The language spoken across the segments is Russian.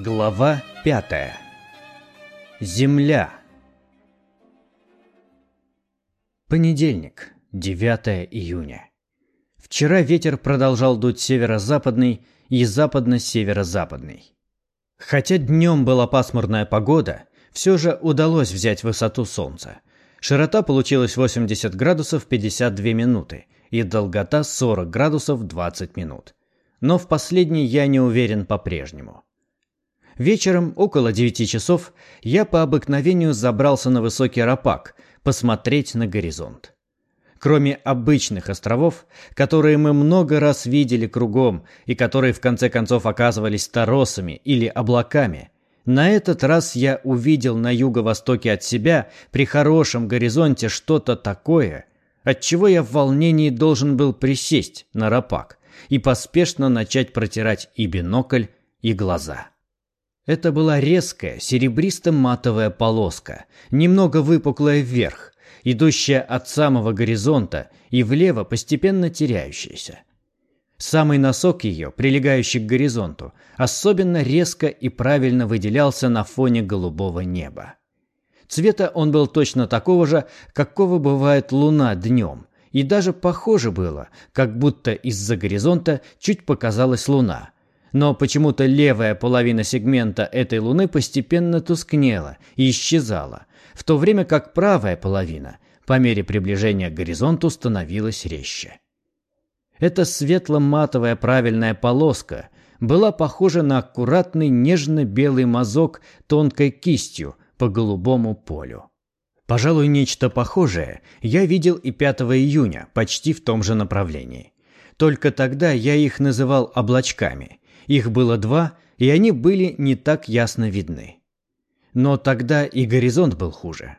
Глава пятая. Земля. Понедельник, 9 июня. Вчера ветер продолжал дуть северо-западный и западно-северо-западный. Хотя днем была пасмурная погода, все же удалось взять высоту солнца. Широта получилась 80 градусов 52 минуты и долгота 40 градусов 20 минут. Но в последней я не уверен по-прежнему. Вечером, около девяти часов, я по обыкновению забрался на высокий рапак, посмотреть на горизонт. Кроме обычных островов, которые мы много раз видели кругом и которые в конце концов оказывались торосами или облаками, на этот раз я увидел на юго-востоке от себя при хорошем горизонте что-то такое, от чего я в волнении должен был присесть на рапак и поспешно начать протирать и бинокль, и глаза. Это была резкая, серебристо-матовая полоска, немного выпуклая вверх, идущая от самого горизонта и влево постепенно теряющаяся. Самый носок ее, прилегающий к горизонту, особенно резко и правильно выделялся на фоне голубого неба. Цвета он был точно такого же, какого бывает луна днем, и даже похоже было, как будто из-за горизонта чуть показалась луна – но почему-то левая половина сегмента этой Луны постепенно тускнела и исчезала, в то время как правая половина по мере приближения к горизонту становилась резче. Эта светло-матовая правильная полоска была похожа на аккуратный нежно-белый мазок тонкой кистью по голубому полю. Пожалуй, нечто похожее я видел и 5 июня, почти в том же направлении. Только тогда я их называл облачками – их было два, и они были не так ясно видны. Но тогда и горизонт был хуже.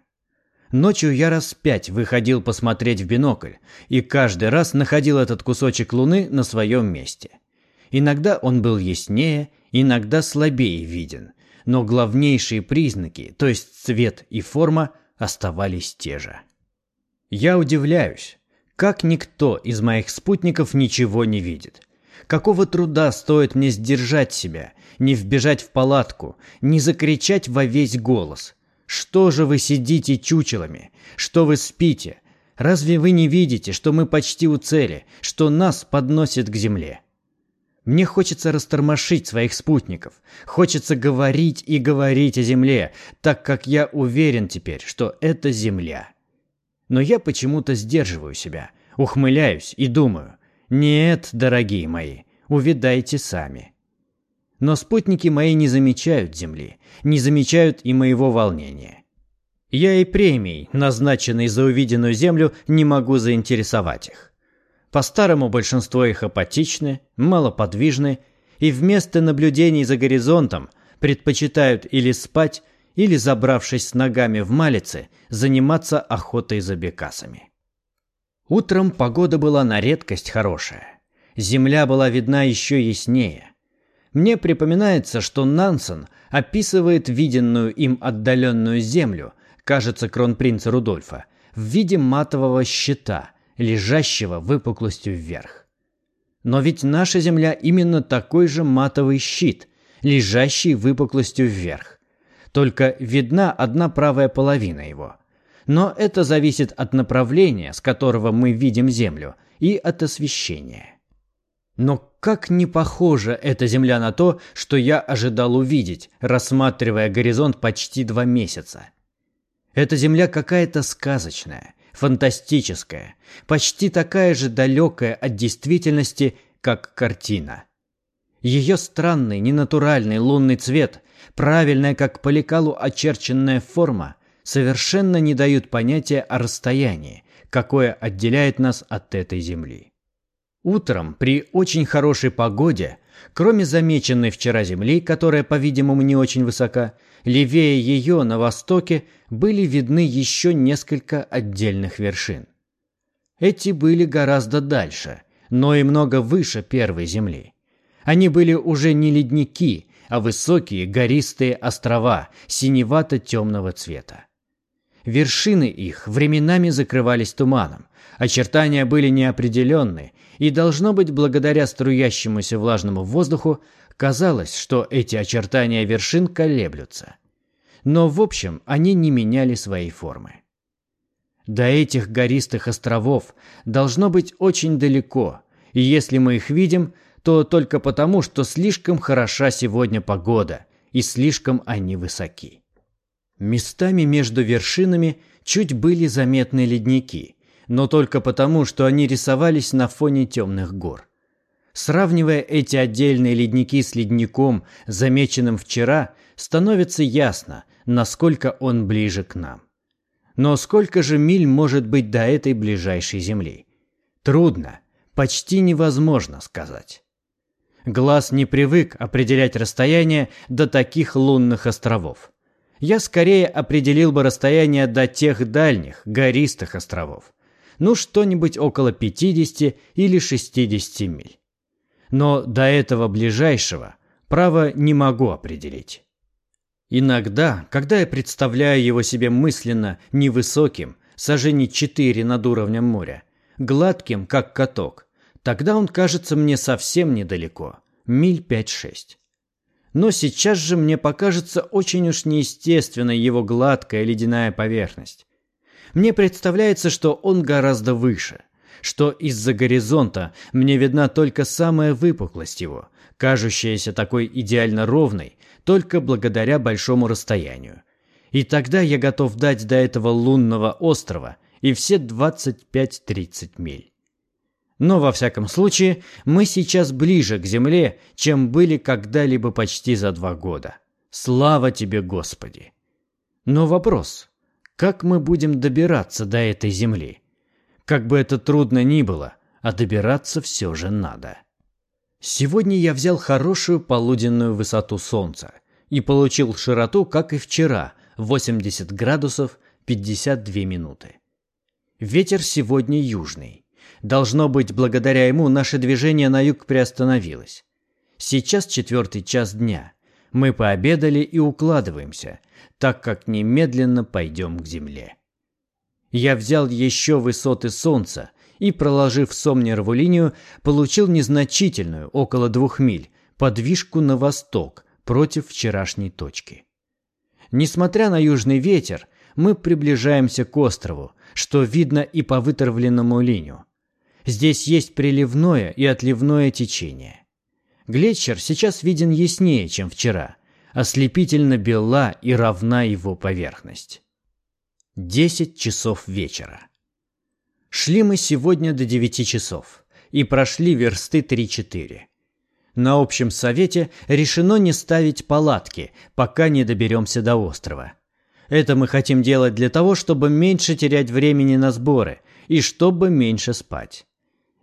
Ночью я раз пять выходил посмотреть в бинокль, и каждый раз находил этот кусочек луны на своем месте. Иногда он был яснее, иногда слабее виден, но главнейшие признаки, то есть цвет и форма, оставались те же. Я удивляюсь, как никто из моих спутников ничего не видит. Какого труда стоит мне сдержать себя, не вбежать в палатку, не закричать во весь голос? Что же вы сидите чучелами? Что вы спите? Разве вы не видите, что мы почти у цели, что нас подносит к земле? Мне хочется растормошить своих спутников. Хочется говорить и говорить о земле, так как я уверен теперь, что это земля. Но я почему-то сдерживаю себя, ухмыляюсь и думаю, нет, дорогие мои, увидайте сами. Но спутники мои не замечают Земли, не замечают и моего волнения. Я и премией, назначенной за увиденную Землю, не могу заинтересовать их. По-старому большинство их апатичны, малоподвижны и вместо наблюдений за горизонтом предпочитают или спать, или, забравшись с ногами в малице, заниматься охотой за бекасами. Утром погода была на редкость хорошая. Земля была видна еще яснее. Мне припоминается, что Нансен описывает виденную им отдаленную землю, кажется, кронпринца Рудольфа, в виде матового щита, лежащего выпуклостью вверх. Но ведь наша Земля именно такой же матовый щит, лежащий выпуклостью вверх. Только видна одна правая половина его. Но это зависит от направления, с которого мы видим Землю, и от освещения. Но как не похожа эта Земля на то, что я ожидал увидеть, рассматривая горизонт почти два месяца. Эта Земля какая-то сказочная, фантастическая, почти такая же далекая от действительности, как картина. Ее странный, ненатуральный лунный цвет, правильная, как по лекалу очерченная форма, совершенно не дают понятия о расстоянии, какое отделяет нас от этой Земли. Утром при очень хорошей погоде, кроме замеченной вчера Земли, которая, по-видимому, не очень высока, левее ее на востоке были видны еще несколько отдельных вершин. Эти были гораздо дальше, но и много выше первой Земли. Они были уже не ледники, а высокие гористые острова синевато-темного цвета. Вершины их временами закрывались туманом, очертания были неопределенны, и, должно быть, благодаря струящемуся влажному воздуху, Казалось, что эти очертания вершин колеблются. Но в общем они не меняли своей формы. До этих гористых островов должно быть очень далеко, и если мы их видим, то только потому, что слишком хороша сегодня погода, и слишком они высоки. Местами между вершинами чуть были заметны ледники, но только потому, что они рисовались на фоне темных гор. Сравнивая эти отдельные ледники с ледником, замеченным вчера, становится ясно, насколько он ближе к нам. Но сколько же миль может быть до этой ближайшей Земли? Трудно, почти невозможно сказать. Глаз не привык определять расстояние до таких лунных островов. Я скорее определил бы расстояние до тех дальних, гористых островов. Ну, что-нибудь около 50 или 60 миль. Но до этого ближайшего, право, не могу определить. Иногда, когда я представляю его себе мысленно невысоким, сажений четыре над уровнем моря, гладким, как каток, тогда он кажется мне совсем недалеко, миль пять-шесть. Но сейчас же мне покажется очень уж неестественной его гладкая ледяная поверхность. Мне представляется, что он гораздо выше, что из-за горизонта мне видна только самая выпуклость его, кажущаяся такой идеально ровной, только благодаря большому расстоянию. И тогда я готов дать до этого лунного острова и все 25-30 миль. Но во всяком случае, мы сейчас ближе к Земле, чем были когда-либо почти за два года. Слава тебе, Господи! Но вопрос, как мы будем добираться до этой Земли? Как бы это трудно ни было, а добираться все же надо. Сегодня я взял хорошую полуденную высоту солнца и получил широту, как и вчера, 80 градусов 52 минуты. Ветер сегодня южный. Должно быть, благодаря ему наше движение на юг приостановилось. Сейчас четвертый час дня. Мы пообедали и укладываемся, так как немедленно пойдем к земле. Я взял еще высоты солнца и, проложив Сомнерову линию, получил незначительную, около двух миль, подвижку на восток против вчерашней точки. Несмотря на южный ветер, мы приближаемся к острову, что видно и по вытравленному линию. Здесь есть приливное и отливное течение. Глетчер сейчас виден яснее, чем вчера. Ослепительно бела и равна его поверхность. Десять часов вечера. Шли мы сегодня до девяти часов и прошли версты три-четыре. На общем совете решено не ставить палатки, пока не доберемся до острова. Это мы хотим делать для того, чтобы меньше терять времени на сборы и чтобы меньше спать.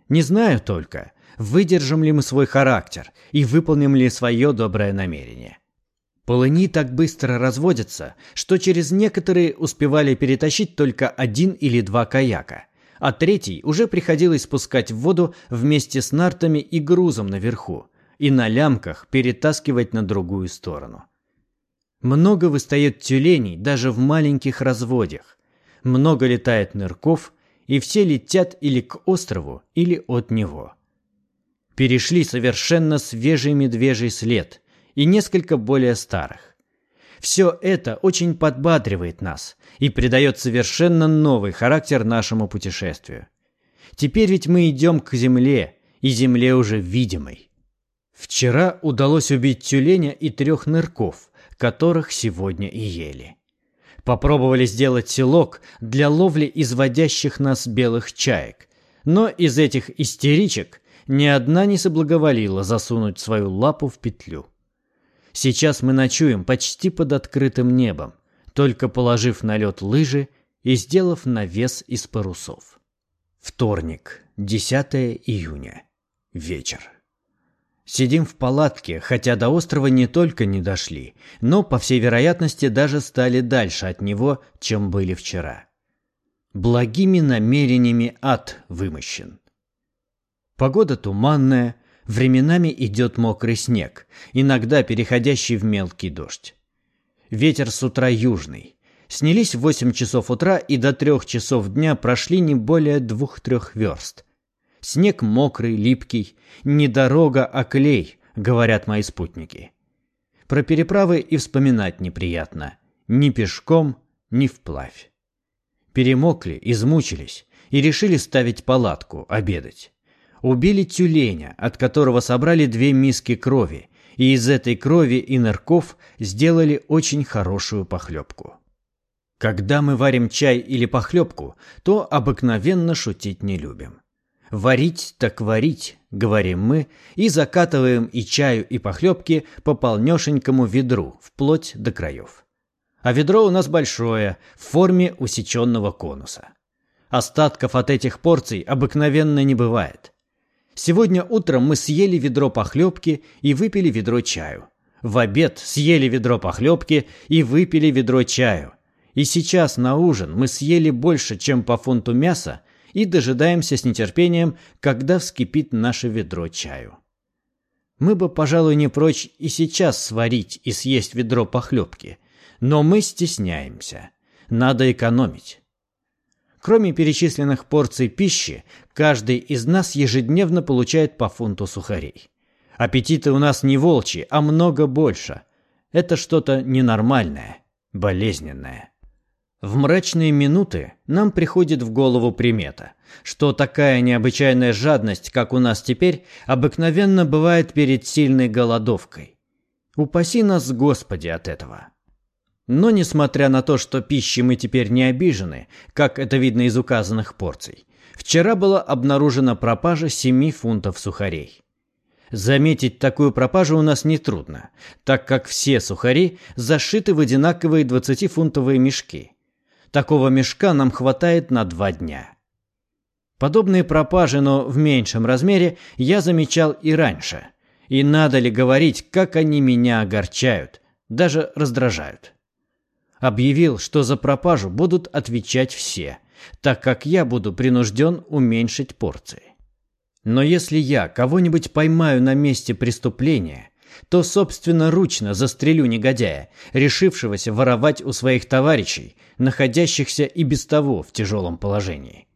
Не знаю только, выдержим ли мы свой характер и выполним ли свое доброе намерение. Полыни так быстро разводятся, что через некоторые успевали перетащить только один или два каяка, а третий уже приходилось спускать в воду вместе с нартами и грузом наверху, и на лямках перетаскивать на другую сторону. Много выстает тюленей даже в маленьких разводях, много летает нырков, и все летят или к острову, или от него. Перешли совершенно свежий медвежий след – и несколько более старых. Все это очень подбадривает нас и придает совершенно новый характер нашему путешествию. Теперь ведь мы идем к Земле, и Земле уже видимой. Вчера удалось убить тюленя и трех нырков, которых сегодня и ели. Попробовали сделать селок для ловли изводящих нас белых чаек, но из этих истеричек ни одна не соблаговолила засунуть свою лапу в петлю. Сейчас мы ночуем почти под открытым небом, только положив на лед лыжи и сделав навес из парусов. Вторник, 10 июня. Вечер. Сидим в палатке, хотя до острова не только не дошли, но, по всей вероятности, даже стали дальше от него, чем были вчера. Благими намерениями ад вымощен. Погода туманная, Временами идет мокрый снег, иногда переходящий в мелкий дождь. Ветер с утра южный. Снялись в 8 часов утра и до 3 часов дня прошли не более двух-трех верст. Снег мокрый, липкий, не дорога, а клей, говорят мои спутники. Про переправы и вспоминать неприятно. Ни пешком, ни вплавь. Перемокли, измучились и решили ставить палатку, обедать. Убили тюленя, от которого собрали две миски крови, и из этой крови и нырков сделали очень хорошую похлебку. Когда мы варим чай или похлебку, то обыкновенно шутить не любим. Варить так варить, говорим мы, и закатываем и чаю, и похлебки по полнешенькому ведру, вплоть до краев. А ведро у нас большое, в форме усеченного конуса. Остатков от этих порций обыкновенно не бывает. Сегодня утром мы съели ведро похлебки и выпили ведро чаю. В обед съели ведро похлебки и выпили ведро чаю. И сейчас на ужин мы съели больше, чем по фунту мяса, и дожидаемся с нетерпением, когда вскипит наше ведро чаю. Мы бы, пожалуй, не прочь и сейчас сварить и съесть ведро похлебки, но мы стесняемся. Надо экономить. Кроме перечисленных порций пищи, каждый из нас ежедневно получает по фунту сухарей. Аппетиты у нас не волчьи, а много больше. Это что-то ненормальное, болезненное. В мрачные минуты нам приходит в голову примета, что такая необычайная жадность, как у нас теперь, обыкновенно бывает перед сильной голодовкой. Упаси нас, Господи, от этого. Но несмотря на то, что пищи мы теперь не обижены, как это видно из указанных порций, вчера была обнаружена пропажа 7 фунтов сухарей. Заметить такую пропажу у нас нетрудно, так как все сухари зашиты в одинаковые 20-фунтовые мешки. Такого мешка нам хватает на два дня. Подобные пропажи, но в меньшем размере, я замечал и раньше. И надо ли говорить, как они меня огорчают, даже раздражают объявил, что за пропажу будут отвечать все, так как я буду принужден уменьшить порции. Но если я кого-нибудь поймаю на месте преступления, то собственноручно застрелю негодяя, решившегося воровать у своих товарищей, находящихся и без того в тяжелом положении.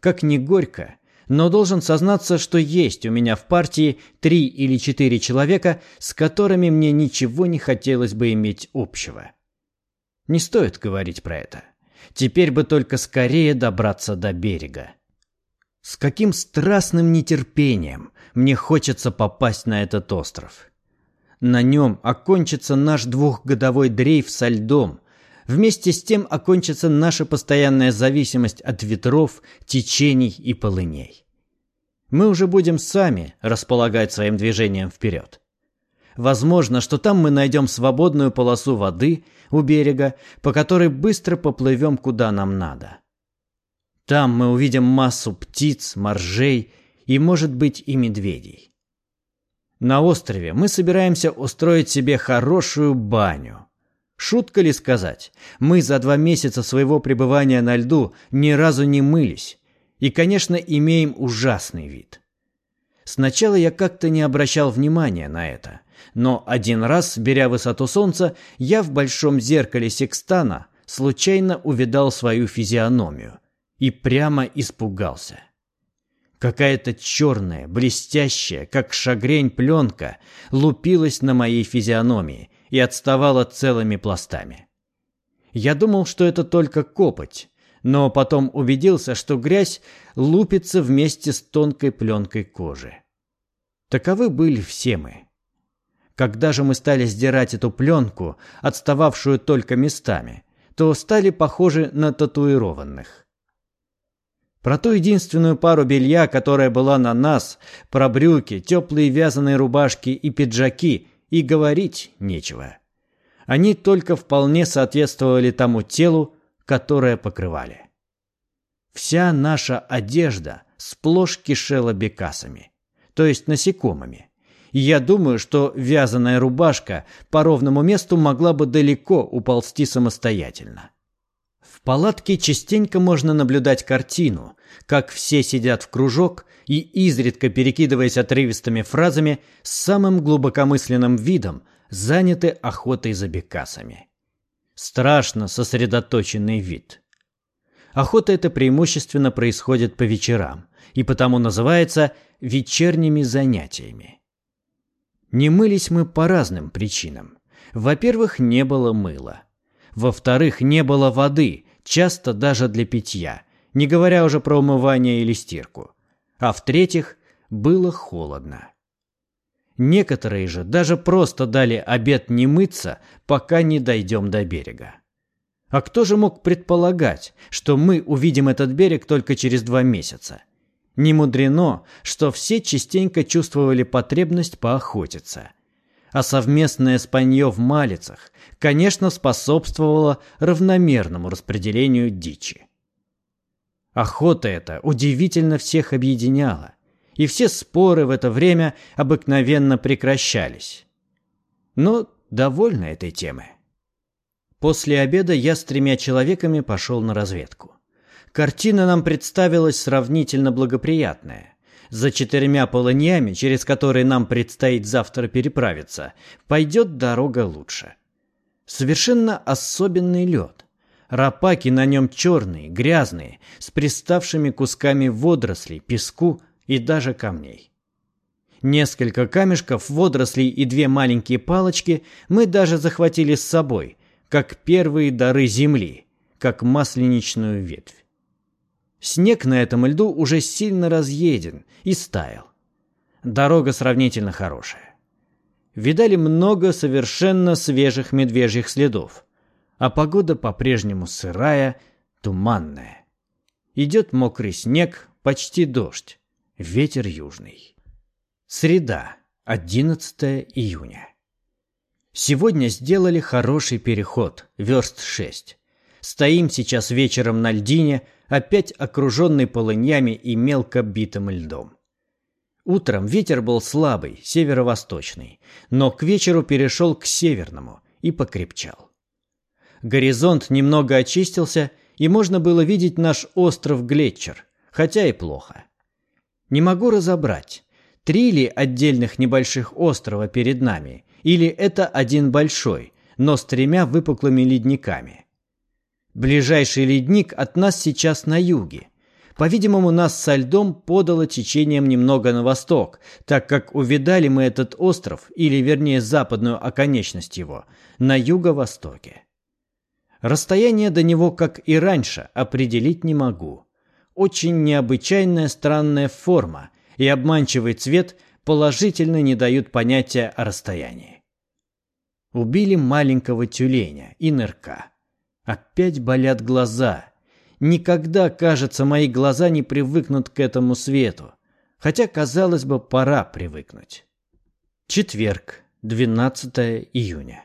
Как ни горько, но должен сознаться, что есть у меня в партии три или четыре человека, с которыми мне ничего не хотелось бы иметь общего. Не стоит говорить про это. Теперь бы только скорее добраться до берега. С каким страстным нетерпением мне хочется попасть на этот остров. На нем окончится наш двухгодовой дрейф со льдом. Вместе с тем окончится наша постоянная зависимость от ветров, течений и полыней. Мы уже будем сами располагать своим движением вперед. Возможно, что там мы найдем свободную полосу воды у берега, по которой быстро поплывем куда нам надо. Там мы увидим массу птиц, моржей и, может быть, и медведей. На острове мы собираемся устроить себе хорошую баню. Шутка ли сказать, мы за два месяца своего пребывания на льду ни разу не мылись и, конечно, имеем ужасный вид. Сначала я как-то не обращал внимания на это – но один раз, беря высоту солнца, я в большом зеркале секстана случайно увидал свою физиономию и прямо испугался. Какая-то черная, блестящая, как шагрень пленка, лупилась на моей физиономии и отставала целыми пластами. Я думал, что это только копоть, но потом убедился, что грязь лупится вместе с тонкой пленкой кожи. Таковы были все мы. Когда же мы стали сдирать эту пленку, отстававшую только местами, то стали похожи на татуированных. Про ту единственную пару белья, которая была на нас, про брюки, теплые вязаные рубашки и пиджаки, и говорить нечего. Они только вполне соответствовали тому телу, которое покрывали. Вся наша одежда сплошь кишела бекасами, то есть насекомыми я думаю, что вязаная рубашка по ровному месту могла бы далеко уползти самостоятельно. В палатке частенько можно наблюдать картину, как все сидят в кружок и, изредка перекидываясь отрывистыми фразами, с самым глубокомысленным видом заняты охотой за бекасами. Страшно сосредоточенный вид. Охота эта преимущественно происходит по вечерам и потому называется вечерними занятиями. Не мылись мы по разным причинам. Во-первых, не было мыла. Во-вторых, не было воды, часто даже для питья, не говоря уже про умывание или стирку. А в-третьих, было холодно. Некоторые же даже просто дали обед не мыться, пока не дойдем до берега. А кто же мог предполагать, что мы увидим этот берег только через два месяца? Не мудрено, что все частенько чувствовали потребность поохотиться. А совместное спанье в малицах, конечно, способствовало равномерному распределению дичи. Охота эта удивительно всех объединяла, и все споры в это время обыкновенно прекращались. Но довольно этой темы. После обеда я с тремя человеками пошел на разведку. Картина нам представилась сравнительно благоприятная. За четырьмя полыньями, через которые нам предстоит завтра переправиться, пойдет дорога лучше. Совершенно особенный лед. Рапаки на нем черные, грязные, с приставшими кусками водорослей, песку и даже камней. Несколько камешков, водорослей и две маленькие палочки мы даже захватили с собой, как первые дары земли, как масленичную ветвь. Снег на этом льду уже сильно разъеден и стаял. Дорога сравнительно хорошая. Видали много совершенно свежих медвежьих следов, а погода по-прежнему сырая, туманная. Идет мокрый снег, почти дождь, ветер южный. Среда, 11 июня. Сегодня сделали хороший переход, верст шесть. Стоим сейчас вечером на льдине, опять окруженный полынями и мелко битым льдом. Утром ветер был слабый, северо-восточный, но к вечеру перешел к северному и покрепчал. Горизонт немного очистился, и можно было видеть наш остров Глетчер, хотя и плохо. Не могу разобрать, три ли отдельных небольших острова перед нами или это один большой, но с тремя выпуклыми ледниками. Ближайший ледник от нас сейчас на юге. По-видимому, нас со льдом подало течением немного на восток, так как увидали мы этот остров, или вернее западную оконечность его, на юго-востоке. Расстояние до него, как и раньше, определить не могу. Очень необычайная странная форма и обманчивый цвет – положительно не дают понятия о расстоянии. Убили маленького тюленя и нырка. Опять болят глаза. Никогда, кажется, мои глаза не привыкнут к этому свету. Хотя, казалось бы, пора привыкнуть. Четверг, 12 июня.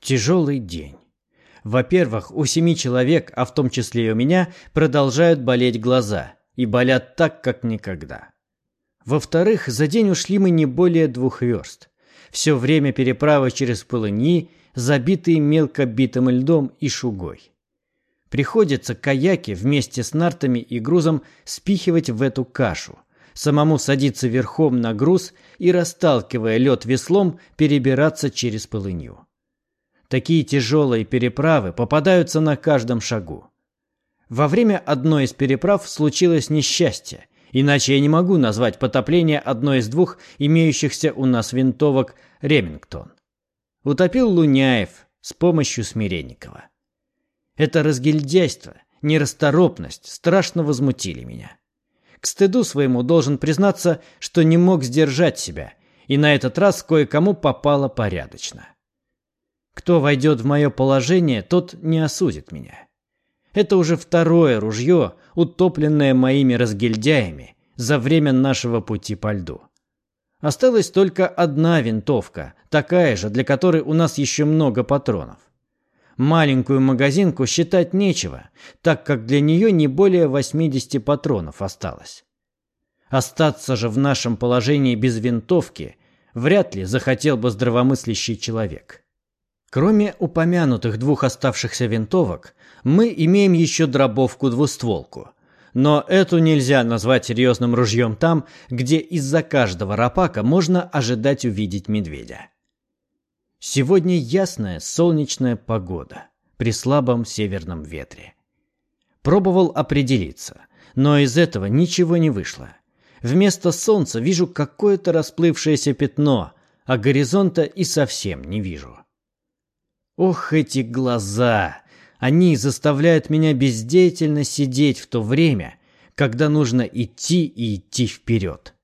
Тяжелый день. Во-первых, у семи человек, а в том числе и у меня, продолжают болеть глаза. И болят так, как никогда. Во-вторых, за день ушли мы не более двух верст. Все время переправы через полыни, забитые мелко битым льдом и шугой. Приходится каяки вместе с нартами и грузом спихивать в эту кашу, самому садиться верхом на груз и, расталкивая лед веслом, перебираться через полынью. Такие тяжелые переправы попадаются на каждом шагу. Во время одной из переправ случилось несчастье, Иначе я не могу назвать потопление одной из двух имеющихся у нас винтовок «Ремингтон». Утопил Луняев с помощью Смиренникова. Это разгильдяйство, нерасторопность страшно возмутили меня. К стыду своему должен признаться, что не мог сдержать себя, и на этот раз кое-кому попало порядочно. Кто войдет в мое положение, тот не осудит меня. Это уже второе ружье, утопленное моими разгильдяями за время нашего пути по льду. Осталась только одна винтовка, такая же, для которой у нас еще много патронов. Маленькую магазинку считать нечего, так как для нее не более 80 патронов осталось. Остаться же в нашем положении без винтовки вряд ли захотел бы здравомыслящий человек. Кроме упомянутых двух оставшихся винтовок, мы имеем еще дробовку-двустволку. Но эту нельзя назвать серьезным ружьем там, где из-за каждого рапака можно ожидать увидеть медведя. Сегодня ясная солнечная погода при слабом северном ветре. Пробовал определиться, но из этого ничего не вышло. Вместо солнца вижу какое-то расплывшееся пятно, а горизонта и совсем не вижу. Ох, эти глаза! Они заставляют меня бездеятельно сидеть в то время, когда нужно идти и идти вперед.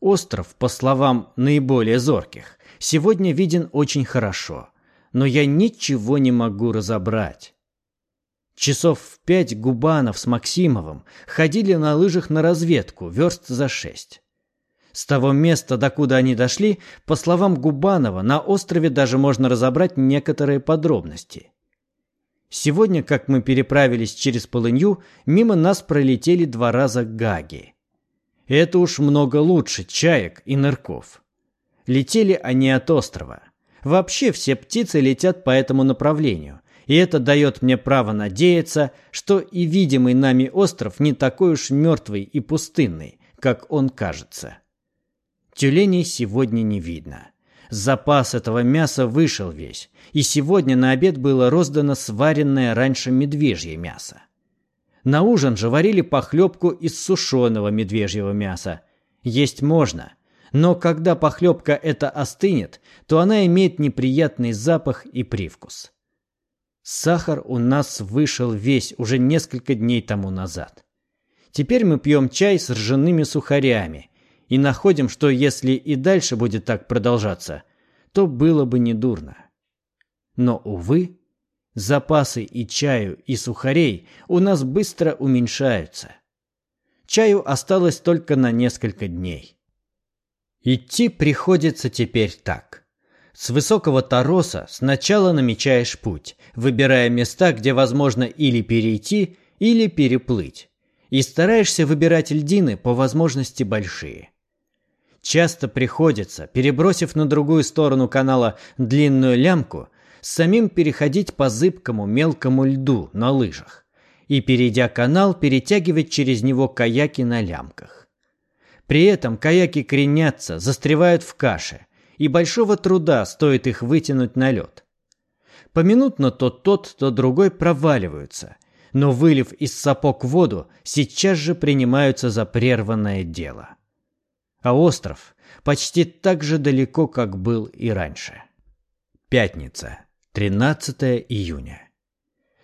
Остров, по словам наиболее зорких, сегодня виден очень хорошо, но я ничего не могу разобрать. Часов в пять Губанов с Максимовым ходили на лыжах на разведку, верст за шесть. С того места, докуда они дошли, по словам Губанова, на острове даже можно разобрать некоторые подробности. Сегодня, как мы переправились через полынью, мимо нас пролетели два раза гаги. Это уж много лучше чаек и нырков. Летели они от острова. Вообще все птицы летят по этому направлению, и это дает мне право надеяться, что и видимый нами остров не такой уж мертвый и пустынный, как он кажется. Тюленей сегодня не видно. Запас этого мяса вышел весь, и сегодня на обед было роздано сваренное раньше медвежье мясо. На ужин же варили похлебку из сушеного медвежьего мяса. Есть можно, но когда похлебка эта остынет, то она имеет неприятный запах и привкус. Сахар у нас вышел весь уже несколько дней тому назад. Теперь мы пьем чай с ржаными сухарями и находим, что если и дальше будет так продолжаться, то было бы недурно. Но, увы, запасы и чаю, и сухарей у нас быстро уменьшаются. Чаю осталось только на несколько дней. Идти приходится теперь так. С высокого тороса сначала намечаешь путь, выбирая места, где возможно или перейти, или переплыть. И стараешься выбирать льдины по возможности большие. Часто приходится, перебросив на другую сторону канала длинную лямку, самим переходить по зыбкому мелкому льду на лыжах и, перейдя канал, перетягивать через него каяки на лямках. При этом каяки кренятся, застревают в каше, и большого труда стоит их вытянуть на лед. Поминутно то тот, то другой проваливаются, но, вылив из сапог воду, сейчас же принимаются за прерванное дело а остров почти так же далеко, как был и раньше. Пятница, 13 июня.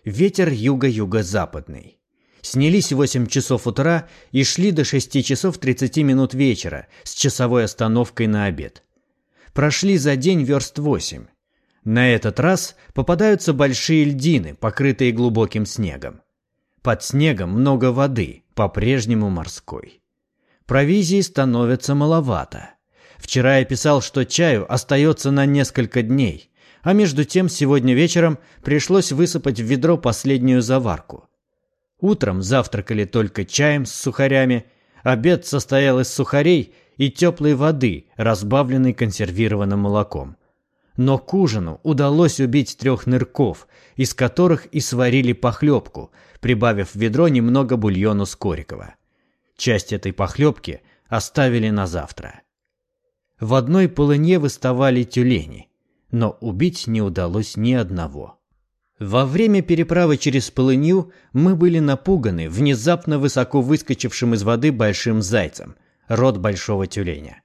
Ветер юго-юго-западный. Снялись в 8 часов утра и шли до 6 часов 30 минут вечера с часовой остановкой на обед. Прошли за день верст 8. На этот раз попадаются большие льдины, покрытые глубоким снегом. Под снегом много воды, по-прежнему морской. Провизии становится маловато. Вчера я писал, что чаю остается на несколько дней, а между тем сегодня вечером пришлось высыпать в ведро последнюю заварку. Утром завтракали только чаем с сухарями, обед состоял из сухарей и теплой воды, разбавленной консервированным молоком. Но к ужину удалось убить трех нырков, из которых и сварили похлебку, прибавив в ведро немного бульону с Корикова. Часть этой похлебки оставили на завтра. В одной полыне выставали тюлени, но убить не удалось ни одного. Во время переправы через полынью мы были напуганы внезапно высоко выскочившим из воды большим зайцем, род большого тюленя.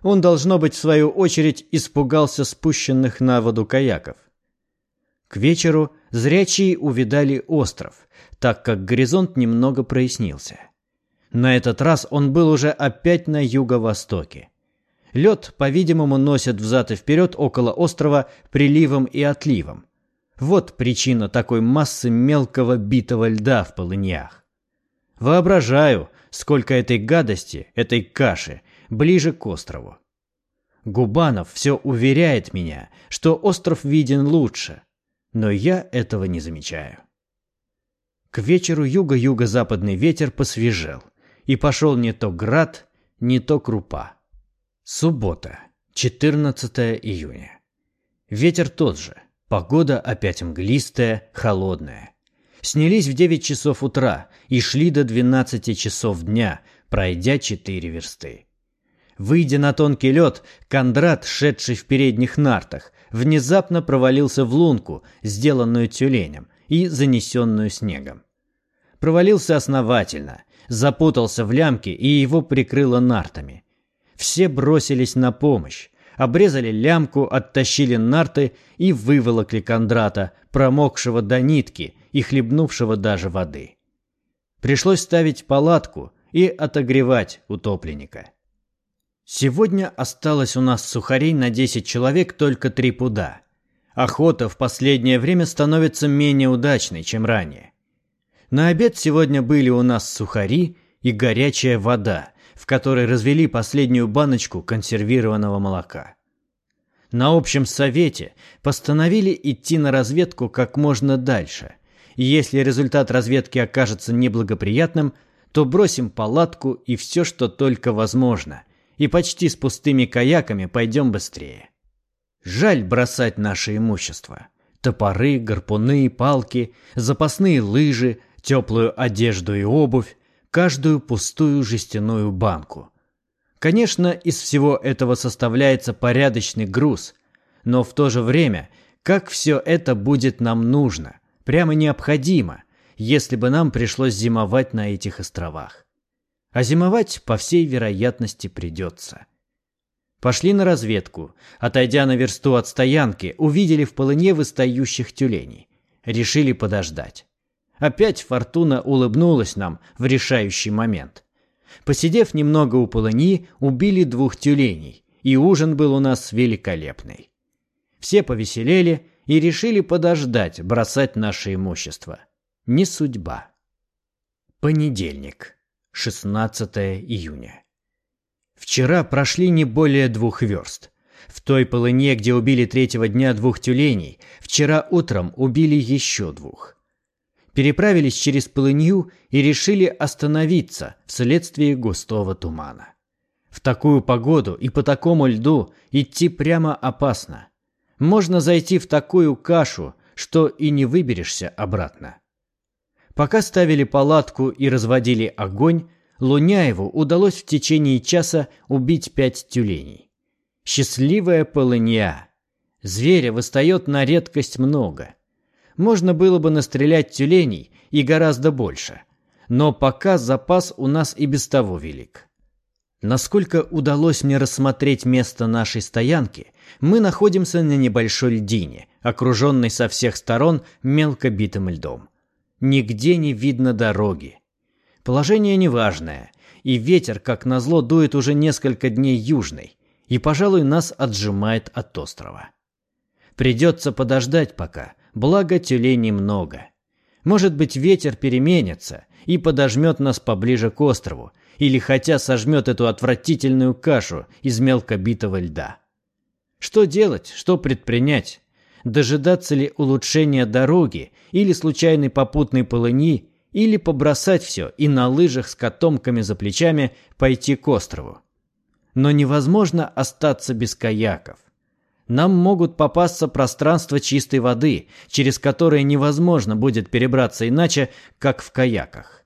Он, должно быть, в свою очередь испугался спущенных на воду каяков. К вечеру зрячие увидали остров, так как горизонт немного прояснился. На этот раз он был уже опять на юго-востоке. Лед, по-видимому, носит взад и вперед около острова приливом и отливом. Вот причина такой массы мелкого битого льда в полыньях. Воображаю, сколько этой гадости, этой каши, ближе к острову. Губанов все уверяет меня, что остров виден лучше, но я этого не замечаю. К вечеру юго-юго-западный ветер посвежел и пошел не то град, не то крупа. Суббота, 14 июня. Ветер тот же, погода опять мглистая, холодная. Снялись в 9 часов утра и шли до 12 часов дня, пройдя 4 версты. Выйдя на тонкий лед, Кондрат, шедший в передних нартах, внезапно провалился в лунку, сделанную тюленем и занесенную снегом. Провалился основательно, запутался в лямке и его прикрыло нартами. Все бросились на помощь. обрезали лямку, оттащили нарты и выволокли Кондрата, промокшего до нитки и хлебнувшего даже воды. Пришлось ставить палатку и отогревать утопленника. Сегодня осталось у нас сухарей на 10 человек только три пуда. Охота в последнее время становится менее удачной, чем ранее. На обед сегодня были у нас сухари и горячая вода, в которой развели последнюю баночку консервированного молока. На общем совете постановили идти на разведку как можно дальше. И если результат разведки окажется неблагоприятным, то бросим палатку и все, что только возможно, и почти с пустыми каяками пойдем быстрее. Жаль бросать наше имущество. Топоры, гарпуны, палки, запасные лыжи, теплую одежду и обувь, каждую пустую жестяную банку. Конечно, из всего этого составляется порядочный груз, но в то же время, как все это будет нам нужно, прямо необходимо, если бы нам пришлось зимовать на этих островах. А зимовать, по всей вероятности, придется. Пошли на разведку. Отойдя на версту от стоянки, увидели в полыне выстающих тюленей. Решили подождать. Опять фортуна улыбнулась нам в решающий момент. Посидев немного у полыни, убили двух тюленей, и ужин был у нас великолепный. Все повеселели и решили подождать бросать наше имущество. Не судьба. Понедельник, 16 июня. Вчера прошли не более двух верст. В той полыне, где убили третьего дня двух тюленей, вчера утром убили еще двух. Переправились через полынью и решили остановиться вследствие густого тумана. В такую погоду и по такому льду идти прямо опасно. Можно зайти в такую кашу, что и не выберешься обратно. Пока ставили палатку и разводили огонь, Луняеву удалось в течение часа убить пять тюленей. Счастливая полынья. Зверя выстает на редкость много. Можно было бы настрелять тюленей и гораздо больше. Но пока запас у нас и без того велик. Насколько удалось мне рассмотреть место нашей стоянки, мы находимся на небольшой льдине, окруженной со всех сторон мелко битым льдом. Нигде не видно дороги. Положение неважное, и ветер, как назло, дует уже несколько дней южный, и, пожалуй, нас отжимает от острова. Придется подождать пока, благо тюленей много. Может быть, ветер переменится и подожмет нас поближе к острову, или хотя сожмет эту отвратительную кашу из мелкобитого льда. Что делать, что предпринять? Дожидаться ли улучшения дороги или случайной попутной полыни или побросать все и на лыжах с котомками за плечами пойти к острову. Но невозможно остаться без каяков. Нам могут попасться пространства чистой воды, через которые невозможно будет перебраться иначе, как в каяках.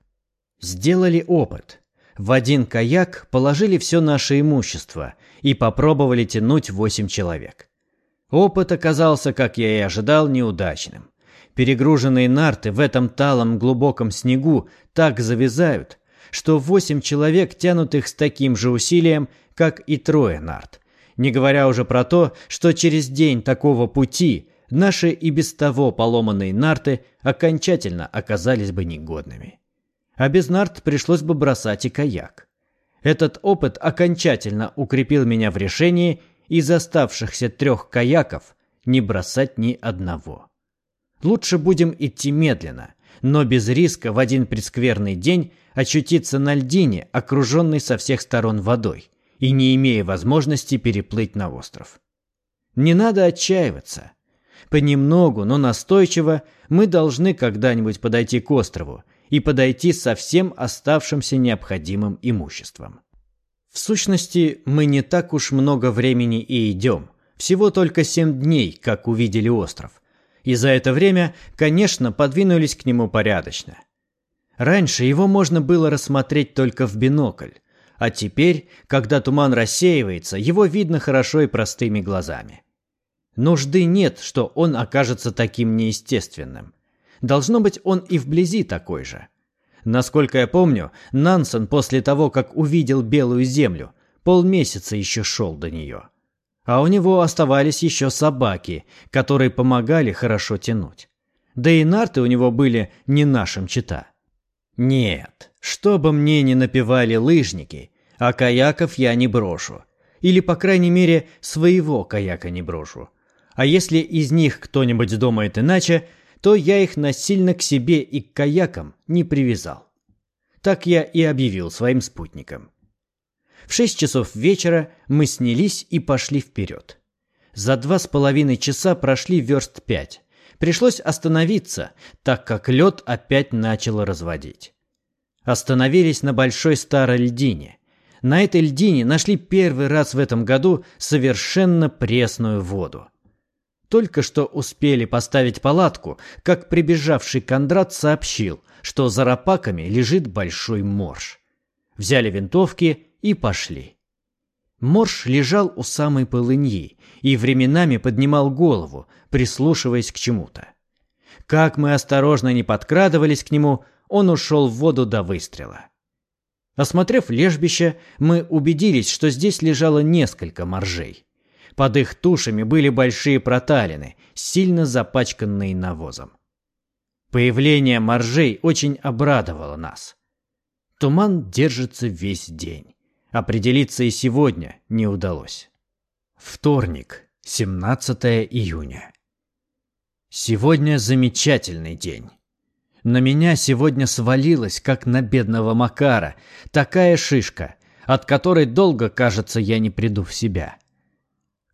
Сделали опыт. В один каяк положили все наше имущество и попробовали тянуть восемь человек. Опыт оказался, как я и ожидал, неудачным. Перегруженные нарты в этом талом глубоком снегу так завязают, что восемь человек тянут их с таким же усилием, как и трое нарт. Не говоря уже про то, что через день такого пути наши и без того поломанные нарты окончательно оказались бы негодными. А без нарт пришлось бы бросать и каяк. Этот опыт окончательно укрепил меня в решении из оставшихся трех каяков не бросать ни одного. Лучше будем идти медленно, но без риска в один прескверный день очутиться на льдине, окруженной со всех сторон водой, и не имея возможности переплыть на остров. Не надо отчаиваться. Понемногу, но настойчиво мы должны когда-нибудь подойти к острову и подойти со всем оставшимся необходимым имуществом. В сущности, мы не так уж много времени и идем. Всего только семь дней, как увидели остров – и за это время, конечно, подвинулись к нему порядочно. Раньше его можно было рассмотреть только в бинокль, а теперь, когда туман рассеивается, его видно хорошо и простыми глазами. Нужды нет, что он окажется таким неестественным. Должно быть, он и вблизи такой же. Насколько я помню, Нансон после того, как увидел Белую Землю, полмесяца еще шел до нее. А у него оставались еще собаки, которые помогали хорошо тянуть. Да и нарты у него были не нашим чита. Нет, что бы мне ни напевали лыжники, а каяков я не брошу. Или, по крайней мере, своего каяка не брошу. А если из них кто-нибудь думает иначе, то я их насильно к себе и к каякам не привязал. Так я и объявил своим спутникам. В шесть часов вечера мы снялись и пошли вперед. За два с половиной часа прошли верст пять. Пришлось остановиться, так как лед опять начало разводить. Остановились на большой старой льдине. На этой льдине нашли первый раз в этом году совершенно пресную воду. Только что успели поставить палатку, как прибежавший Кондрат сообщил, что за рапаками лежит большой морж. Взяли винтовки и пошли. Морж лежал у самой полыньи и временами поднимал голову, прислушиваясь к чему-то. Как мы осторожно не подкрадывались к нему, он ушел в воду до выстрела. Осмотрев лежбище, мы убедились, что здесь лежало несколько моржей. Под их тушами были большие проталины, сильно запачканные навозом. Появление моржей очень обрадовало нас. Туман держится весь день. Определиться и сегодня не удалось. Вторник, 17 июня. Сегодня замечательный день. На меня сегодня свалилась, как на бедного Макара, такая шишка, от которой долго, кажется, я не приду в себя.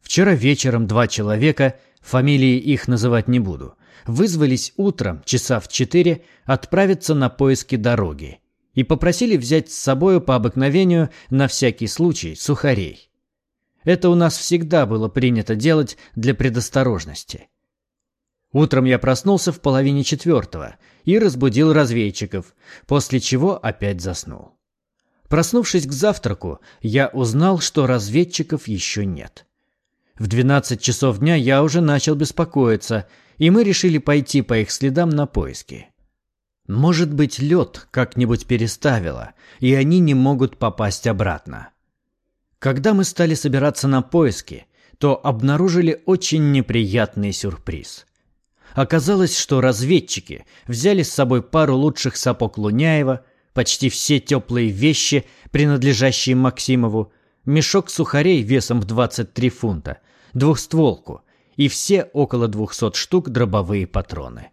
Вчера вечером два человека, фамилии их называть не буду, вызвались утром, часа в четыре, отправиться на поиски дороги и попросили взять с собою по обыкновению на всякий случай сухарей. Это у нас всегда было принято делать для предосторожности. Утром я проснулся в половине четвертого и разбудил разведчиков, после чего опять заснул. Проснувшись к завтраку, я узнал, что разведчиков еще нет. В 12 часов дня я уже начал беспокоиться, и мы решили пойти по их следам на поиски. Может быть, лед как-нибудь переставило, и они не могут попасть обратно. Когда мы стали собираться на поиски, то обнаружили очень неприятный сюрприз. Оказалось, что разведчики взяли с собой пару лучших сапог Луняева, почти все теплые вещи, принадлежащие Максимову, мешок сухарей весом в 23 фунта, двухстволку и все около 200 штук дробовые патроны.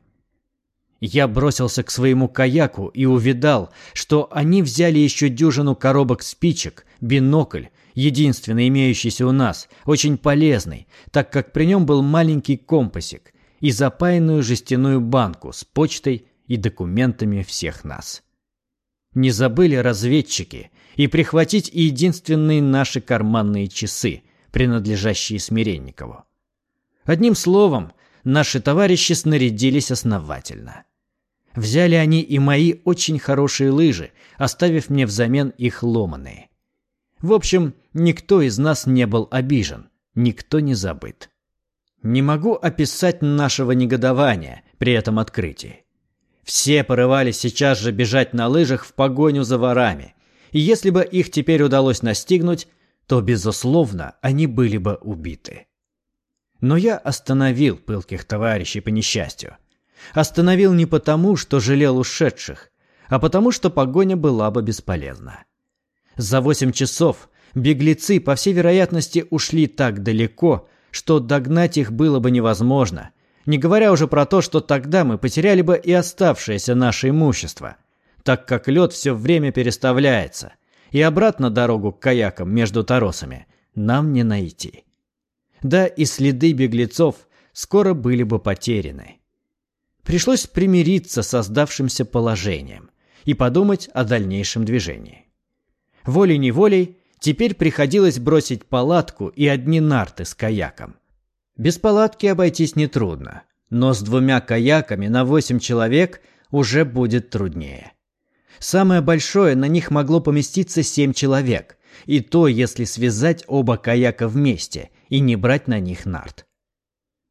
Я бросился к своему каяку и увидал, что они взяли еще дюжину коробок спичек, бинокль, единственный имеющийся у нас, очень полезный, так как при нем был маленький компасик и запаянную жестяную банку с почтой и документами всех нас. Не забыли разведчики и прихватить единственные наши карманные часы, принадлежащие Смиренникову. Одним словом, наши товарищи снарядились основательно. Взяли они и мои очень хорошие лыжи, оставив мне взамен их ломаные. В общем, никто из нас не был обижен, никто не забыт. Не могу описать нашего негодования при этом открытии. Все порывались сейчас же бежать на лыжах в погоню за ворами, и если бы их теперь удалось настигнуть, то, безусловно, они были бы убиты. Но я остановил пылких товарищей по несчастью. Остановил не потому, что жалел ушедших, а потому, что погоня была бы бесполезна. За восемь часов беглецы, по всей вероятности, ушли так далеко, что догнать их было бы невозможно, не говоря уже про то, что тогда мы потеряли бы и оставшееся наше имущество, так как лед все время переставляется, и обратно дорогу к каякам между торосами нам не найти. Да и следы беглецов скоро были бы потеряны. Пришлось примириться с создавшимся положением и подумать о дальнейшем движении. Волей-неволей теперь приходилось бросить палатку и одни нарты с каяком. Без палатки обойтись нетрудно, но с двумя каяками на восемь человек уже будет труднее. Самое большое на них могло поместиться семь человек, и то, если связать оба каяка вместе и не брать на них нарт.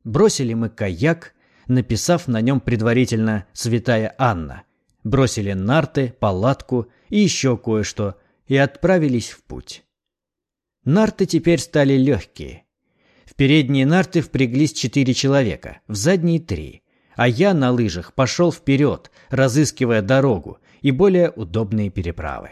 Бросили мы каяк написав на нем предварительно «Святая Анна», бросили нарты, палатку и еще кое-что и отправились в путь. Нарты теперь стали легкие. передние нарты впряглись четыре человека, в задние три. А я на лыжах пошел вперед, разыскивая дорогу и более удобные переправы.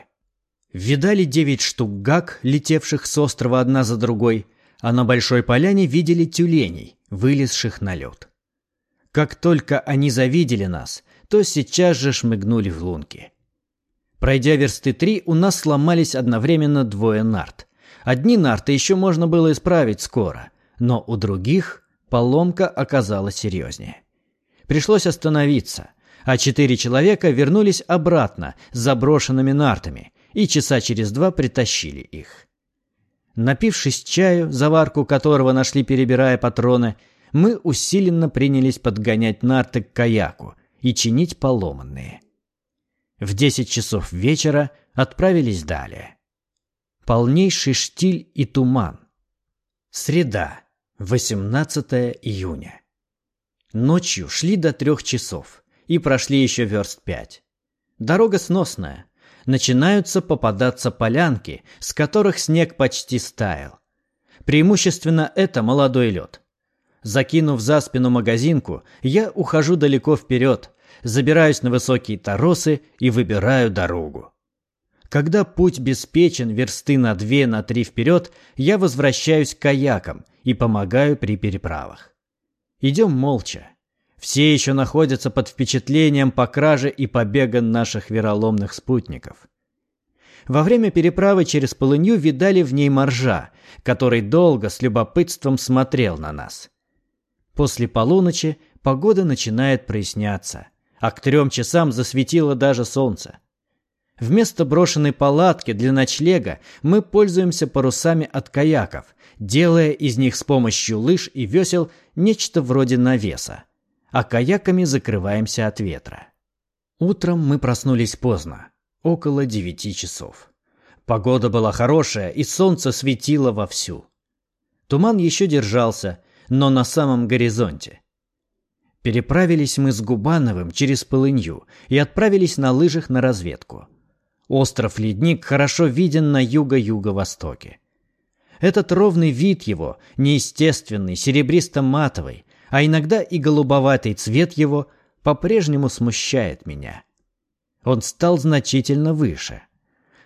Видали девять штук гак, летевших с острова одна за другой, а на большой поляне видели тюленей, вылезших на лед. Как только они завидели нас, то сейчас же шмыгнули в лунки. Пройдя версты три, у нас сломались одновременно двое нарт. Одни нарты еще можно было исправить скоро, но у других поломка оказалась серьезнее. Пришлось остановиться, а четыре человека вернулись обратно с заброшенными нартами и часа через два притащили их. Напившись чаю, заварку которого нашли, перебирая патроны, мы усиленно принялись подгонять нарты к каяку и чинить поломанные. В десять часов вечера отправились далее. Полнейший штиль и туман. Среда, 18 июня. Ночью шли до трех часов и прошли еще верст пять. Дорога сносная. Начинаются попадаться полянки, с которых снег почти стаял. Преимущественно это молодой лед. Закинув за спину магазинку, я ухожу далеко вперед, забираюсь на высокие торосы и выбираю дорогу. Когда путь беспечен версты на две, на три вперед, я возвращаюсь к каякам и помогаю при переправах. Идем молча. Все еще находятся под впечатлением по краже и побега наших вероломных спутников. Во время переправы через полынью видали в ней моржа, который долго с любопытством смотрел на нас. После полуночи погода начинает проясняться, а к трем часам засветило даже солнце. Вместо брошенной палатки для ночлега мы пользуемся парусами от каяков, делая из них с помощью лыж и весел нечто вроде навеса, а каяками закрываемся от ветра. Утром мы проснулись поздно, около девяти часов. Погода была хорошая, и солнце светило вовсю. Туман еще держался, но на самом горизонте. Переправились мы с Губановым через Полынью и отправились на лыжах на разведку. Остров-ледник хорошо виден на юго-юго-востоке. Этот ровный вид его, неестественный, серебристо-матовый, а иногда и голубоватый цвет его, по-прежнему смущает меня. Он стал значительно выше.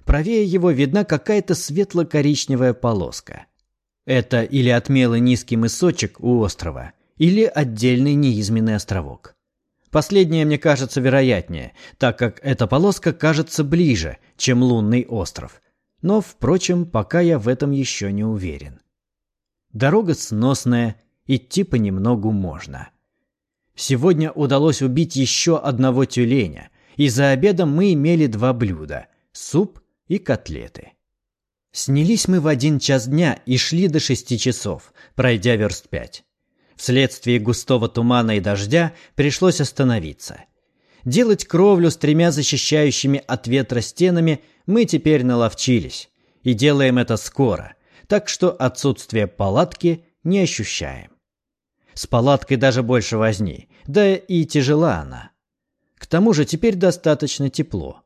Правее его видна какая-то светло-коричневая полоска. Это или отмелый низкий мысочек у острова, или отдельный неизменный островок. Последнее мне кажется вероятнее, так как эта полоска кажется ближе, чем лунный остров. Но, впрочем, пока я в этом еще не уверен. Дорога сносная, идти понемногу можно. Сегодня удалось убить еще одного тюленя, и за обедом мы имели два блюда – суп и котлеты. Снялись мы в один час дня и шли до шести часов, пройдя верст пять. Вследствие густого тумана и дождя пришлось остановиться. Делать кровлю с тремя защищающими от ветра стенами мы теперь наловчились. И делаем это скоро, так что отсутствие палатки не ощущаем. С палаткой даже больше возни, да и тяжела она. К тому же теперь достаточно тепло.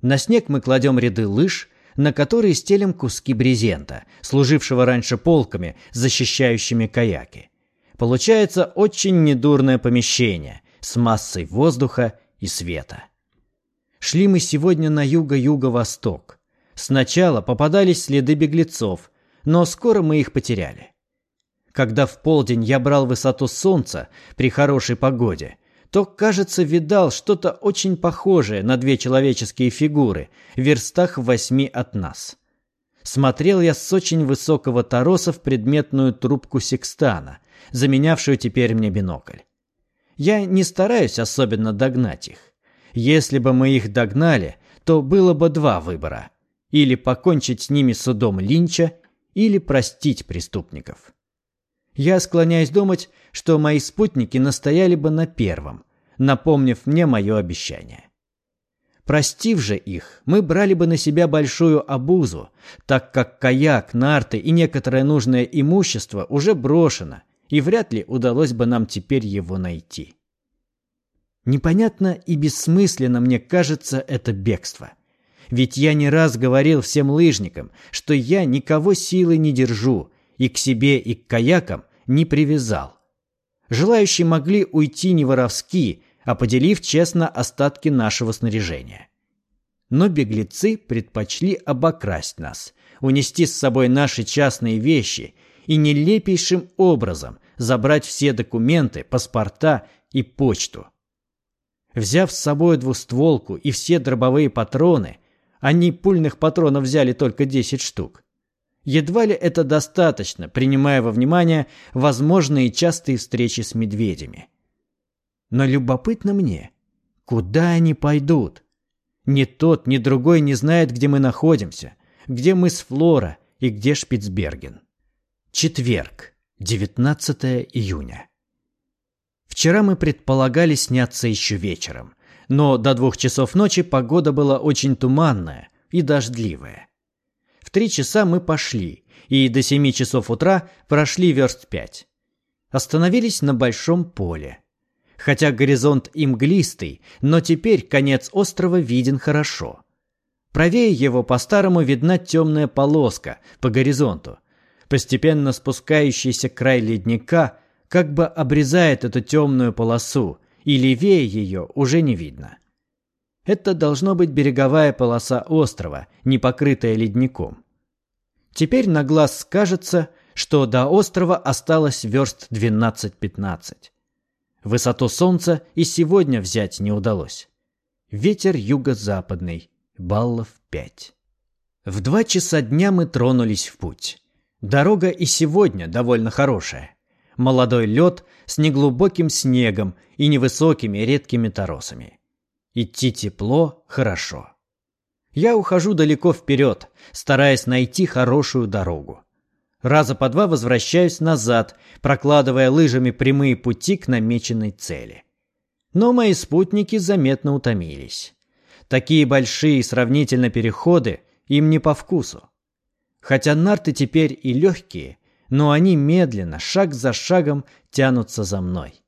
На снег мы кладем ряды лыж, на которые стелим куски брезента, служившего раньше полками, защищающими каяки. Получается очень недурное помещение с массой воздуха и света. Шли мы сегодня на юго-юго-восток. Сначала попадались следы беглецов, но скоро мы их потеряли. Когда в полдень я брал высоту солнца при хорошей погоде, то, кажется, видал что-то очень похожее на две человеческие фигуры в верстах восьми от нас. Смотрел я с очень высокого тороса в предметную трубку секстана, заменявшую теперь мне бинокль. Я не стараюсь особенно догнать их. Если бы мы их догнали, то было бы два выбора. Или покончить с ними судом Линча, или простить преступников. Я склоняюсь думать, что мои спутники настояли бы на первом, напомнив мне мое обещание. Простив же их, мы брали бы на себя большую обузу, так как каяк, нарты и некоторое нужное имущество уже брошено – и вряд ли удалось бы нам теперь его найти. Непонятно и бессмысленно мне кажется это бегство. Ведь я не раз говорил всем лыжникам, что я никого силой не держу, и к себе, и к каякам не привязал. Желающие могли уйти не воровски, а поделив честно остатки нашего снаряжения. Но беглецы предпочли обокрасть нас, унести с собой наши частные вещи и нелепейшим образом забрать все документы, паспорта и почту. Взяв с собой двустволку и все дробовые патроны, они пульных патронов взяли только 10 штук. Едва ли это достаточно, принимая во внимание возможные частые встречи с медведями. Но любопытно мне, куда они пойдут? Ни тот, ни другой не знает, где мы находимся, где мы с Флора и где Шпицберген. Четверг, 19 июня. Вчера мы предполагали сняться еще вечером, но до двух часов ночи погода была очень туманная и дождливая. Три часа мы пошли, и до семи часов утра прошли верст пять. Остановились на большом поле. Хотя горизонт и мглистый, но теперь конец острова виден хорошо. Правее его по-старому видна темная полоска по горизонту. Постепенно спускающийся край ледника как бы обрезает эту темную полосу, и левее ее уже не видно. Это должно быть береговая полоса острова, не покрытая ледником. Теперь на глаз скажется, что до острова осталось верст 12-15. Высоту солнца и сегодня взять не удалось. Ветер юго-западный, баллов 5. В два часа дня мы тронулись в путь. Дорога и сегодня довольно хорошая. Молодой лед с неглубоким снегом и невысокими редкими торосами. Идти тепло, хорошо. Я ухожу далеко вперед, стараясь найти хорошую дорогу. Раза по два возвращаюсь назад, прокладывая лыжами прямые пути к намеченной цели. Но мои спутники заметно утомились. Такие большие сравнительно переходы им не по вкусу. Хотя нарты теперь и легкие, но они медленно, шаг за шагом тянутся за мной.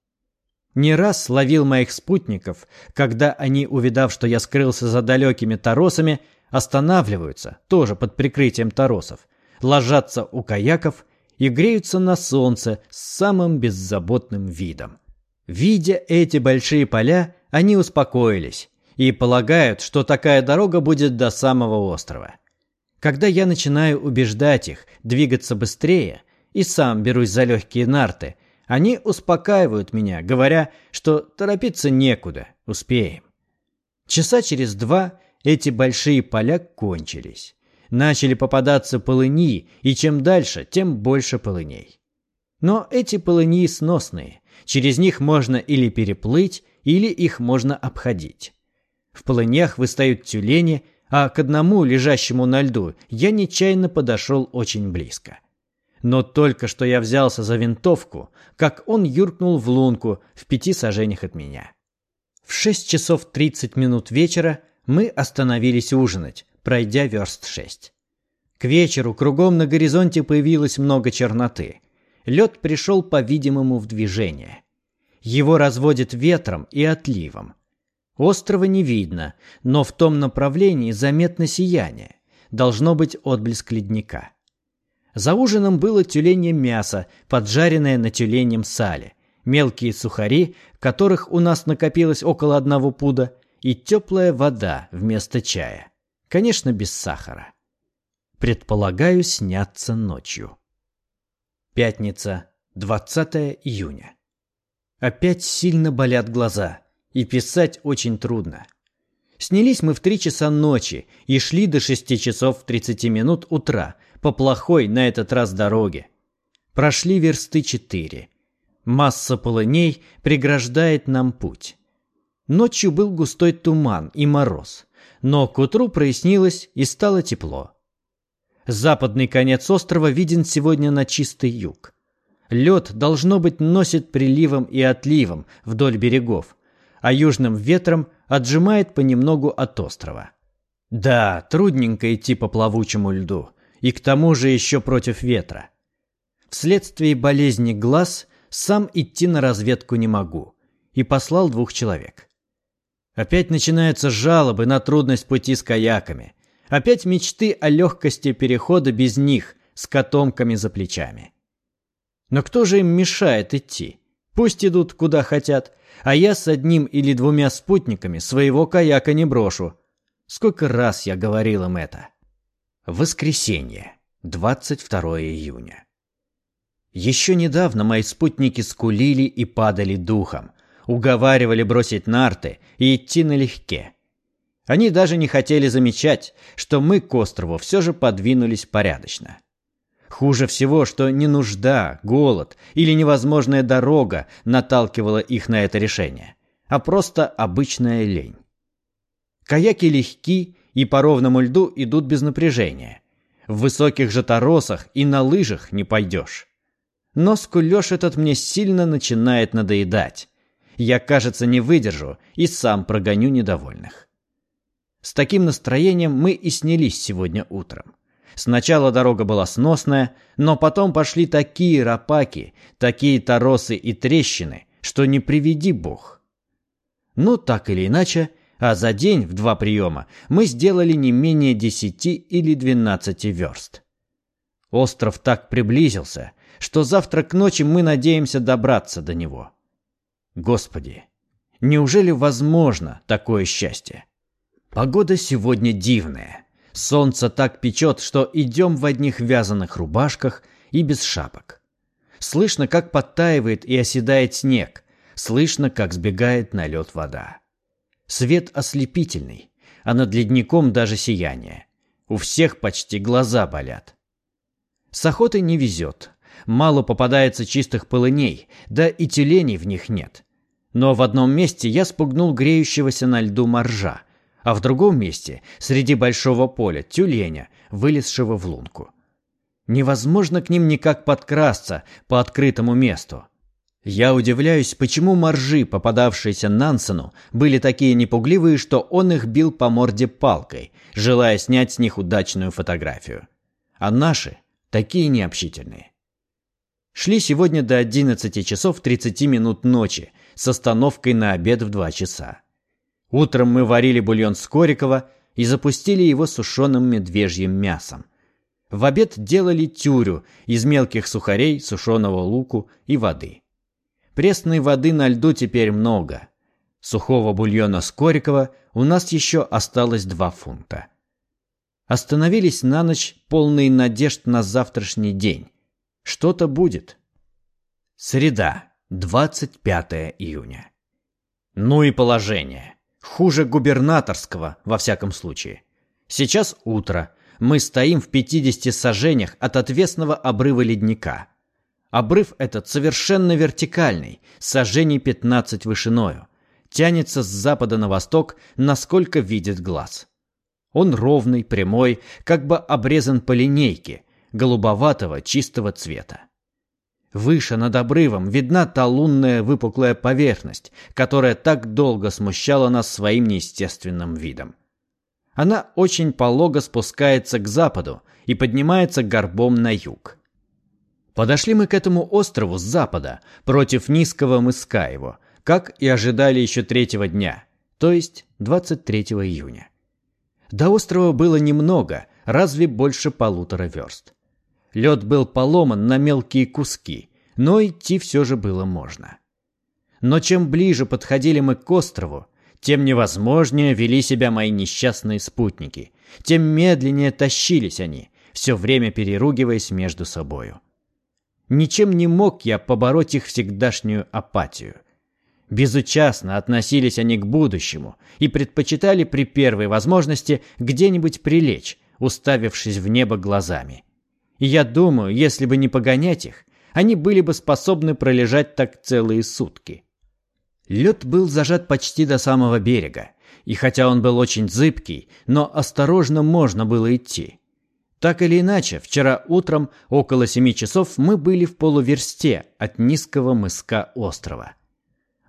Не раз ловил моих спутников, когда они, увидав, что я скрылся за далекими торосами, останавливаются, тоже под прикрытием торосов, ложатся у каяков и греются на солнце с самым беззаботным видом. Видя эти большие поля, они успокоились и полагают, что такая дорога будет до самого острова. Когда я начинаю убеждать их двигаться быстрее и сам берусь за легкие нарты – они успокаивают меня, говоря, что торопиться некуда, успеем. Часа через два эти большие поля кончились. Начали попадаться полыни, и чем дальше, тем больше полыней. Но эти полыни сносные, через них можно или переплыть, или их можно обходить. В полынях выстают тюлени, а к одному, лежащему на льду, я нечаянно подошел очень близко. Но только что я взялся за винтовку, как он юркнул в лунку в пяти сажениях от меня. В шесть часов тридцать минут вечера мы остановились ужинать, пройдя верст шесть. К вечеру кругом на горизонте появилось много черноты. Лед пришел, по-видимому, в движение. Его разводит ветром и отливом. Острова не видно, но в том направлении заметно сияние. Должно быть отблеск ледника. За ужином было тюленье мясо, поджаренное на тюленем сале, мелкие сухари, которых у нас накопилось около одного пуда, и теплая вода вместо чая. Конечно, без сахара. Предполагаю сняться ночью. Пятница, 20 июня. Опять сильно болят глаза, и писать очень трудно. Снялись мы в три часа ночи и шли до шести часов тридцати минут утра по плохой на этот раз дороге. Прошли версты четыре. Масса полыней преграждает нам путь. Ночью был густой туман и мороз, но к утру прояснилось и стало тепло. Западный конец острова виден сегодня на чистый юг. Лед, должно быть, носит приливом и отливом вдоль берегов, а южным ветром отжимает понемногу от острова. Да, трудненько идти по плавучему льду, и к тому же еще против ветра. Вследствие болезни глаз сам идти на разведку не могу, и послал двух человек. Опять начинаются жалобы на трудность пути с каяками. Опять мечты о легкости перехода без них с котомками за плечами. Но кто же им мешает идти? Пусть идут куда хотят, а я с одним или двумя спутниками своего каяка не брошу. Сколько раз я говорил им это. Воскресенье, 22 июня. Еще недавно мои спутники скулили и падали духом, уговаривали бросить нарты и идти налегке. Они даже не хотели замечать, что мы к острову все же подвинулись порядочно. Хуже всего, что не нужда, голод или невозможная дорога наталкивала их на это решение, а просто обычная лень. Каяки легки и по ровному льду идут без напряжения. В высоких же торосах и на лыжах не пойдешь. Но скулёж этот мне сильно начинает надоедать. Я, кажется, не выдержу и сам прогоню недовольных. С таким настроением мы и снялись сегодня утром. Сначала дорога была сносная, но потом пошли такие рапаки, такие торосы и трещины, что не приведи бог. Ну, так или иначе, а за день в два приема мы сделали не менее десяти или двенадцати верст. Остров так приблизился, что завтра к ночи мы надеемся добраться до него. Господи, неужели возможно такое счастье? Погода сегодня дивная. Солнце так печет, что идем в одних вязаных рубашках и без шапок. Слышно, как подтаивает и оседает снег. Слышно, как сбегает на лед вода. Свет ослепительный, а над ледником даже сияние. У всех почти глаза болят. С охотой не везет. Мало попадается чистых полыней, да и тюленей в них нет. Но в одном месте я спугнул греющегося на льду моржа а в другом месте, среди большого поля, тюленя, вылезшего в лунку. Невозможно к ним никак подкрасться по открытому месту. Я удивляюсь, почему моржи, попадавшиеся Нансену, были такие непугливые, что он их бил по морде палкой, желая снять с них удачную фотографию. А наши такие необщительные. Шли сегодня до 11 часов 30 минут ночи с остановкой на обед в 2 часа. Утром мы варили бульон с Корикова и запустили его сушеным медвежьим мясом. В обед делали тюрю из мелких сухарей, сушеного луку и воды. Пресной воды на льду теперь много. Сухого бульона с Корикова у нас еще осталось два фунта. Остановились на ночь, полные надежд на завтрашний день. Что-то будет. Среда, 25 июня. Ну и положение. Хуже губернаторского, во всяком случае. Сейчас утро. Мы стоим в 50 сажениях от отвесного обрыва ледника. Обрыв этот совершенно вертикальный, сажений 15 вышиною. Тянется с запада на восток, насколько видит глаз. Он ровный, прямой, как бы обрезан по линейке, голубоватого чистого цвета. Выше над обрывом видна та лунная выпуклая поверхность, которая так долго смущала нас своим неестественным видом. Она очень полого спускается к западу и поднимается горбом на юг. Подошли мы к этому острову с запада, против низкого мыска его, как и ожидали еще третьего дня, то есть 23 июня. До острова было немного, разве больше полутора верст. Лед был поломан на мелкие куски, но идти все же было можно. Но чем ближе подходили мы к острову, тем невозможнее вели себя мои несчастные спутники, тем медленнее тащились они, все время переругиваясь между собою. Ничем не мог я побороть их всегдашнюю апатию. Безучастно относились они к будущему и предпочитали при первой возможности где-нибудь прилечь, уставившись в небо глазами, и я думаю, если бы не погонять их, они были бы способны пролежать так целые сутки. Лед был зажат почти до самого берега, и хотя он был очень зыбкий, но осторожно можно было идти. Так или иначе, вчера утром около семи часов мы были в полуверсте от низкого мыска острова.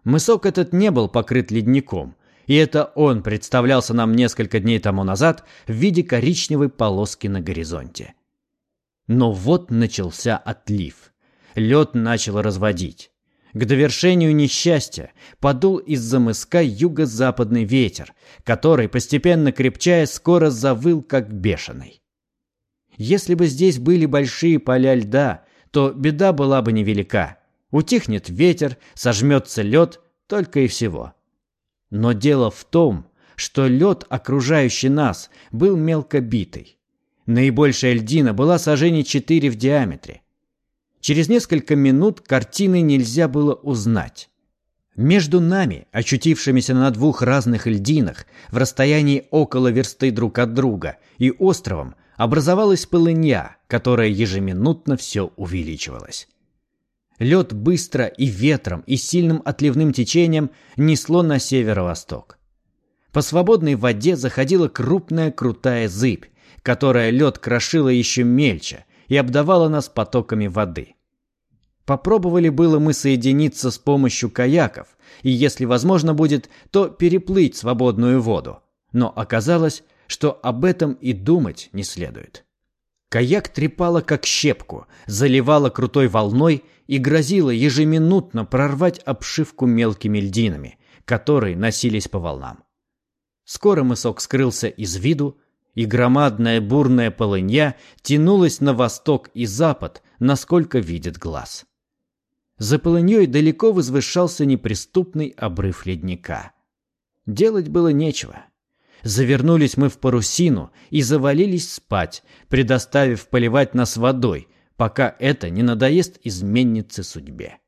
Мысок этот не был покрыт ледником, и это он представлялся нам несколько дней тому назад в виде коричневой полоски на горизонте. Но вот начался отлив. Лед начал разводить. К довершению несчастья подул из-за мыска юго-западный ветер, который, постепенно крепчая, скоро завыл, как бешеный. Если бы здесь были большие поля льда, то беда была бы невелика. Утихнет ветер, сожмется лед, только и всего. Но дело в том, что лед, окружающий нас, был мелко битый. Наибольшая льдина была сажений 4 в диаметре. Через несколько минут картины нельзя было узнать. Между нами, очутившимися на двух разных льдинах, в расстоянии около версты друг от друга, и островом, образовалась полынья, которая ежеминутно все увеличивалась. Лед быстро и ветром, и сильным отливным течением несло на северо-восток. По свободной воде заходила крупная крутая зыбь, которая лед крошила еще мельче и обдавала нас потоками воды. Попробовали было мы соединиться с помощью каяков, и если возможно будет, то переплыть свободную воду. Но оказалось, что об этом и думать не следует. Каяк трепало как щепку, заливало крутой волной и грозило ежеминутно прорвать обшивку мелкими льдинами, которые носились по волнам. Скоро мысок скрылся из виду, и громадная бурная полынья тянулась на восток и запад, насколько видит глаз. За полыньей далеко возвышался неприступный обрыв ледника. Делать было нечего. Завернулись мы в парусину и завалились спать, предоставив поливать нас водой, пока это не надоест изменнице судьбе.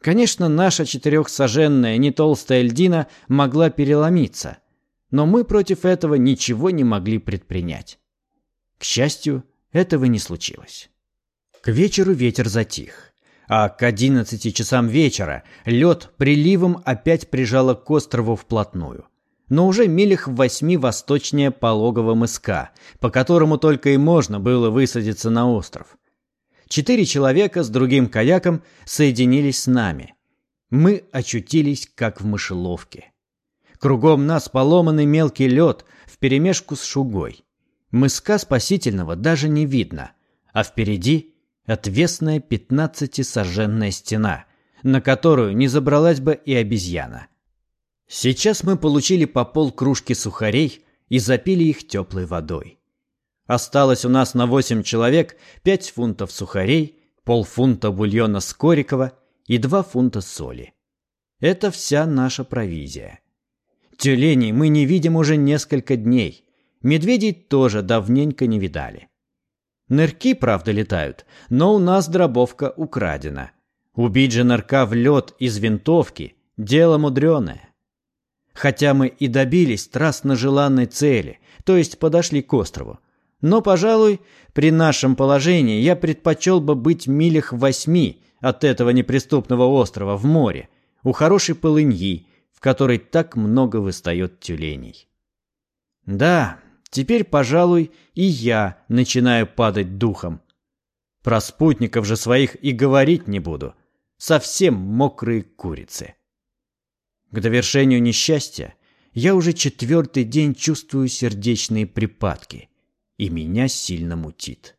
Конечно, наша четырехсаженная нетолстая льдина могла переломиться, но мы против этого ничего не могли предпринять. К счастью, этого не случилось. К вечеру ветер затих а к одиннадцати часам вечера лед приливом опять прижало к острову вплотную. Но уже милях в восьми восточнее пологого мыска, по которому только и можно было высадиться на остров. Четыре человека с другим каяком соединились с нами. Мы очутились как в мышеловке. Кругом нас поломанный мелкий лед вперемешку с шугой. Мыска спасительного даже не видно, а впереди отвесная пятнадцатисоженная стена, на которую не забралась бы и обезьяна. Сейчас мы получили по пол кружки сухарей и запили их теплой водой. Осталось у нас на восемь человек пять фунтов сухарей, полфунта бульона с Корикова и два фунта соли. Это вся наша провизия. Тюленей мы не видим уже несколько дней. Медведей тоже давненько не видали. Нырки, правда, летают, но у нас дробовка украдена. Убить же нырка в лед из винтовки – дело мудреное. Хотя мы и добились страстно желанной цели, то есть подошли к острову. Но, пожалуй, при нашем положении я предпочел бы быть милях восьми от этого неприступного острова в море, у хорошей полыньи, в которой так много выстает тюленей. Да, Теперь, пожалуй, и я начинаю падать духом. Про спутников же своих и говорить не буду. Совсем мокрые курицы. К довершению несчастья я уже четвертый день чувствую сердечные припадки, и меня сильно мутит.